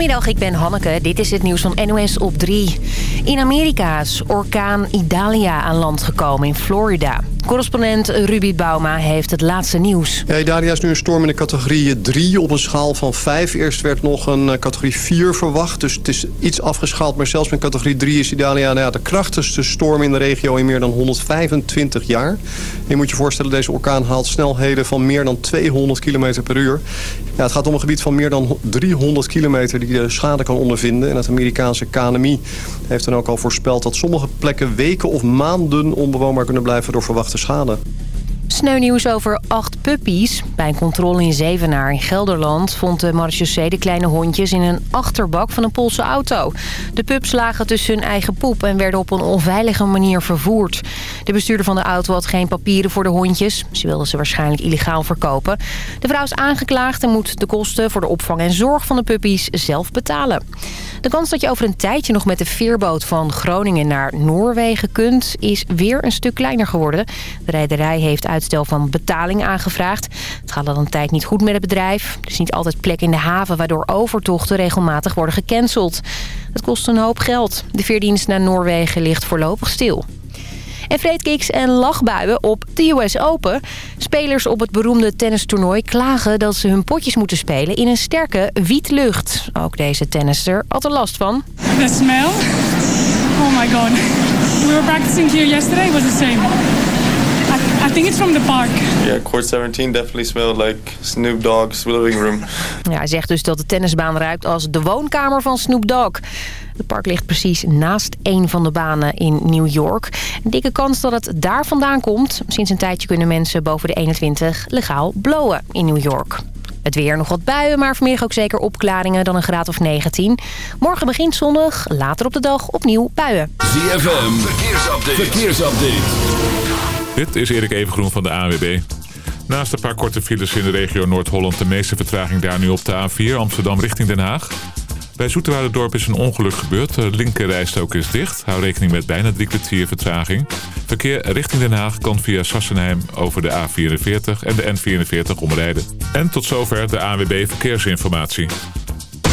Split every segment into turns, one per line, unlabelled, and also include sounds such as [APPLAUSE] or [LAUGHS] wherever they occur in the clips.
Goedemiddag, ik ben Hanneke. Dit is het nieuws van NOS op 3. In Amerika is orkaan Idalia aan land gekomen in Florida. Correspondent Ruby Bauma heeft het laatste nieuws.
Ja, Idalia is nu een storm in de categorie 3 op een schaal van 5. Eerst werd nog een eh, categorie 4 verwacht, dus het is iets afgeschaald. Maar zelfs met categorie 3 is Idalia nou de krachtigste storm in de regio in meer dan 125 jaar. je moet je voorstellen, deze orkaan haalt snelheden van meer dan 200 km per uur. Het gaat om een gebied van meer dan 300 kilometer die de schade kan ondervinden. En het Amerikaanse KNMI heeft dan ook al voorspeld dat sommige plekken weken of maanden onbewoonbaar kunnen blijven door verwachte schade.
Sneuwnieuws over acht puppies. Bij een controle in Zevenaar in Gelderland vond de marechaussee de kleine hondjes in een achterbak van een Poolse auto. De pups lagen tussen hun eigen poep en werden op een onveilige manier vervoerd. De bestuurder van de auto had geen papieren voor de hondjes. Ze wilden ze waarschijnlijk illegaal verkopen. De vrouw is aangeklaagd en moet de kosten voor de opvang en zorg van de puppies zelf betalen. De kans dat je over een tijdje nog met de veerboot van Groningen naar Noorwegen kunt... is weer een stuk kleiner geworden. De rederij heeft uitstel van betaling aangevraagd. Het gaat al een tijd niet goed met het bedrijf. Er is niet altijd plek in de haven... waardoor overtochten regelmatig worden gecanceld. Het kost een hoop geld. De veerdienst naar Noorwegen ligt voorlopig stil. En vreedkiks en lachbuien op de US Open. Spelers op het beroemde tennistoernooi klagen dat ze hun potjes moeten spelen in een sterke wietlucht. Ook deze tennister had er last van.
The smell? Oh my god. We were practicing here yesterday, was the same. I, think it's from the park.
Yeah, court 17 definitely smelled like Snoop Dogg's living room. [LAUGHS]
Ja, hij zegt dus dat de tennisbaan ruikt als de woonkamer van Snoop Dogg. Het park ligt precies naast een van de banen in New York. Een dikke kans dat het daar vandaan komt. Sinds een tijdje kunnen mensen boven de 21 legaal blowen in New York. Het weer nog wat buien, maar vanmiddag ook zeker opklaringen dan een graad of 19. Morgen begint zonnig, later op de dag opnieuw buien.
ZFM, verkeersupdate. verkeersupdate.
Dit is Erik Evengroen van de AWB. Naast een paar korte files in de regio Noord-Holland... de meeste vertraging daar nu op de A4 Amsterdam richting Den Haag. Bij Dorp is een ongeluk gebeurd. De linkerrijstrook is dicht. Hou rekening met bijna drie kwartier vertraging. Verkeer richting Den Haag kan via Sassenheim over de A44 en de N44 omrijden. En tot zover de ANWB Verkeersinformatie.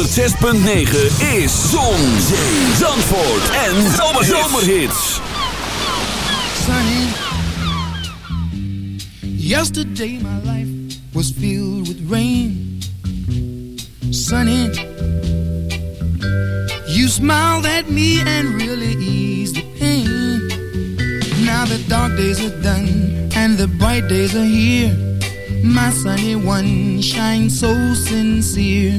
106.9 is Zon, Zee, Zandvoort en Zomerhits.
sunny. Yesterday my life was filled with rain. Sunny, you smiled at me and really eased the pain. Now the dark days are done and the bright days are here. My sunny one shines so sincere.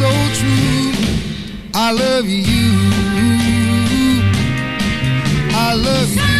so true. I love you. I
love you.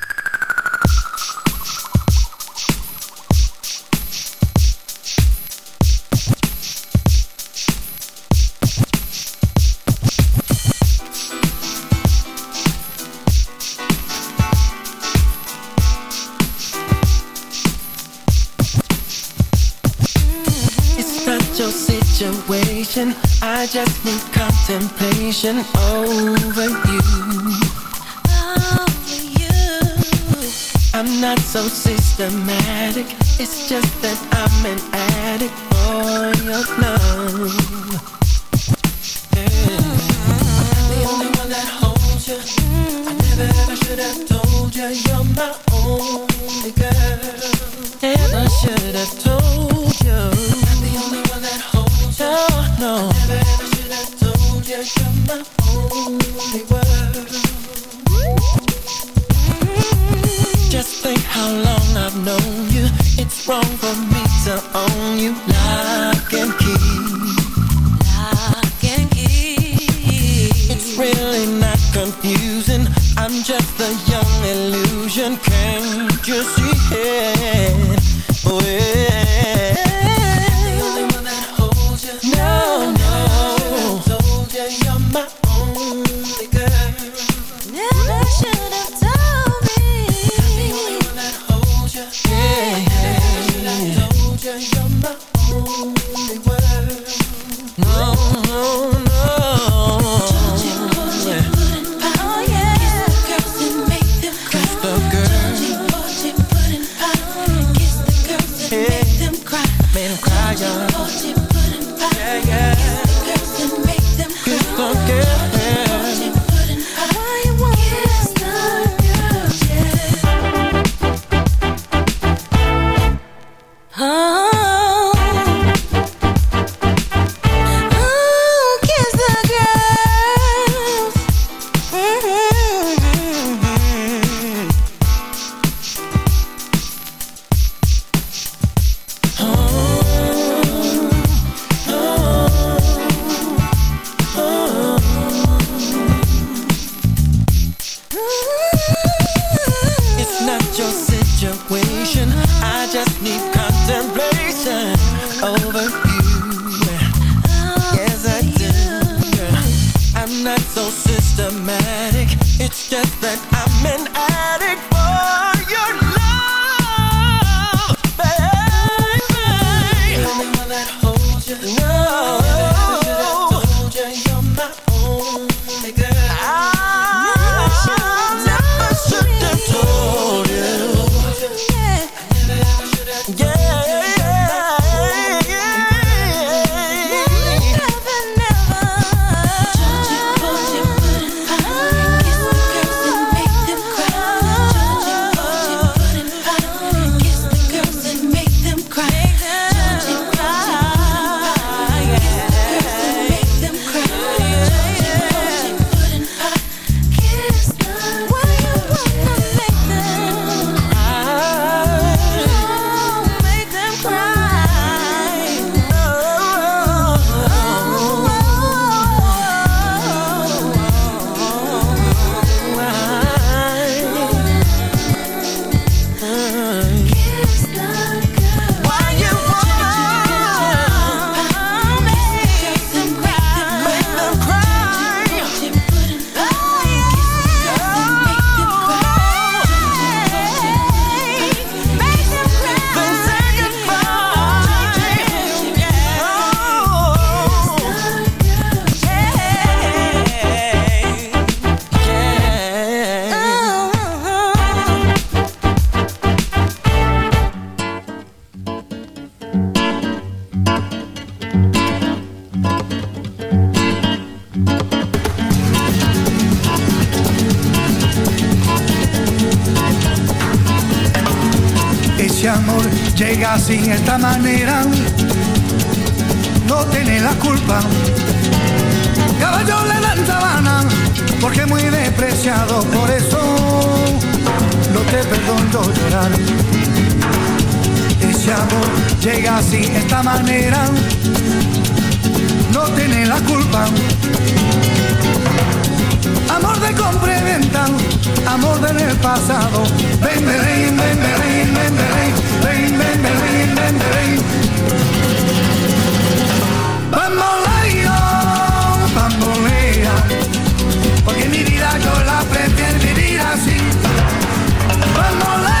sensation. I just need contemplation over you. Over you. I'm not so systematic. It's just that I'm an addict for your love. The only one that holds you. I never ever should have told you you're my own. No, no. I never ever should have told you you're my only world. Just think how long
I've known you. It's wrong for me to own you. Lock and key. Lock and key. It's really not confusing. I'm just a young illusion. Can't you see it?
Well, sin esta manera, no tiene la culpa. Caballo le dan sabana, porque muy despreciado, por eso no te perdono llorar. Ese amor llega sin esta manera, no tiene la culpa. Amor de compra y venta, amor del pasado. Ven, ven, ven, ven, ven, ven, ven, ven, ven, ven, ven, ven. Bamboleo, bambolea, porque mi vida yo la prefiero vivir así. Bamboleo,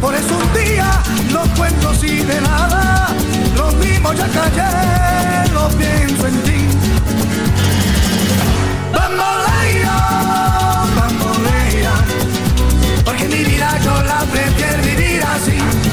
Por eso un día no cuento si de nada, lo mismo ya callé, no pienso en ti.
Bambolea, bambolea, porque mi vida yo la prefiero vivir así.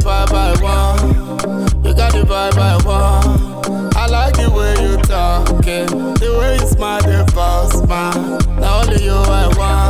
The vibe I want. You got the vibe I want. I like the way you talking, the way you smile, the false smile. Now only you I want.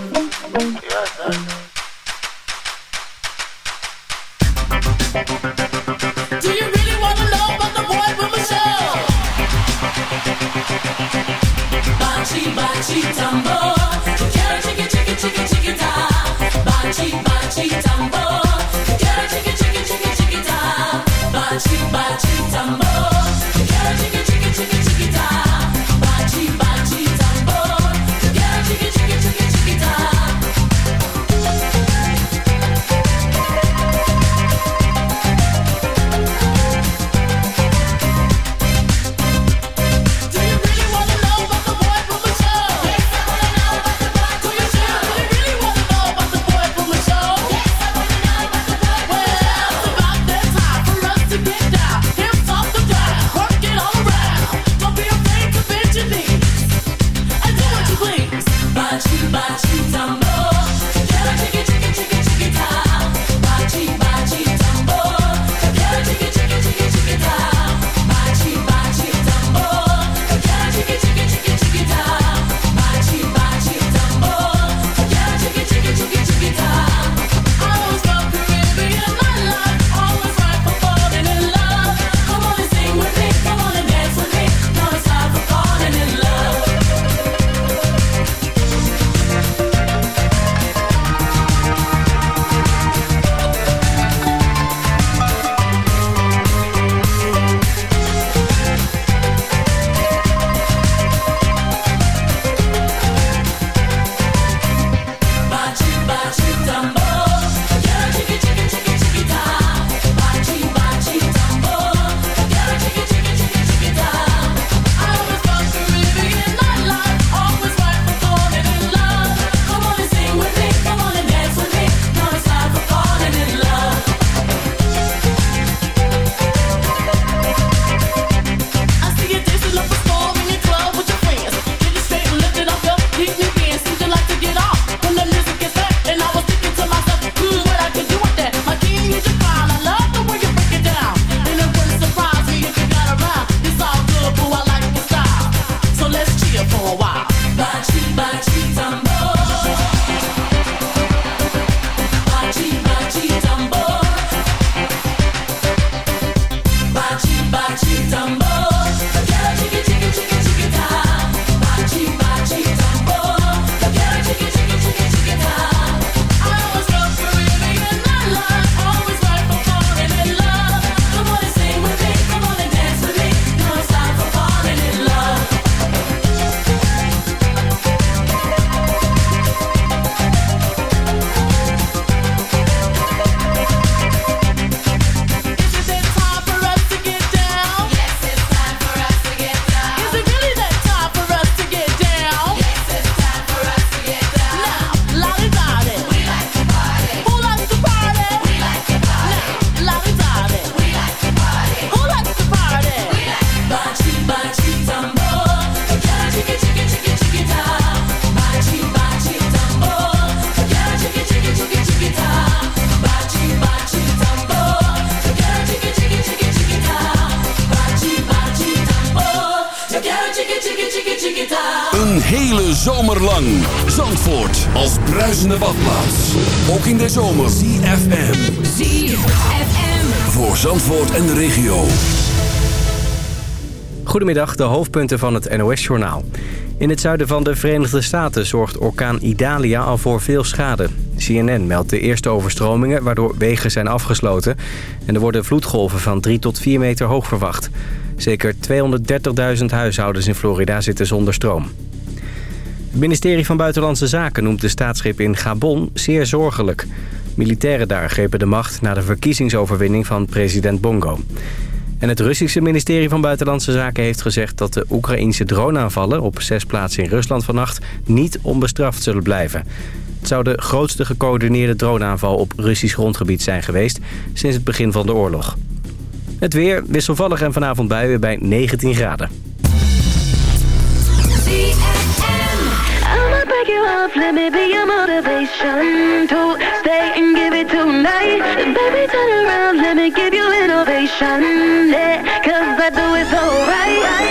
badplaats. Ook in de zomer. ZFM.
ZFM.
Voor Zandvoort en de regio.
Goedemiddag, de hoofdpunten van het NOS-journaal. In het zuiden van de Verenigde Staten zorgt orkaan Idalia al voor veel schade. CNN meldt de eerste overstromingen waardoor wegen zijn afgesloten... en er worden vloedgolven van 3 tot 4 meter hoog verwacht. Zeker 230.000 huishoudens in Florida zitten zonder stroom. Het ministerie van Buitenlandse Zaken noemt de staatsgreep in Gabon zeer zorgelijk. Militairen daar grepen de macht na de verkiezingsoverwinning van president Bongo. En het Russische ministerie van Buitenlandse Zaken heeft gezegd... dat de Oekraïnse droneaanvallen op zes plaatsen in Rusland vannacht... niet onbestraft zullen blijven. Het zou de grootste gecoördineerde droneaanval op Russisch grondgebied zijn geweest... sinds het begin van de oorlog. Het weer wisselvallig en vanavond buien bij 19 graden.
love, let me be your motivation to stay and give it tonight. Baby, turn around, let me give you innovation. Yeah, cause I do it so right.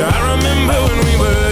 I remember when we were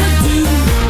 Gotta do.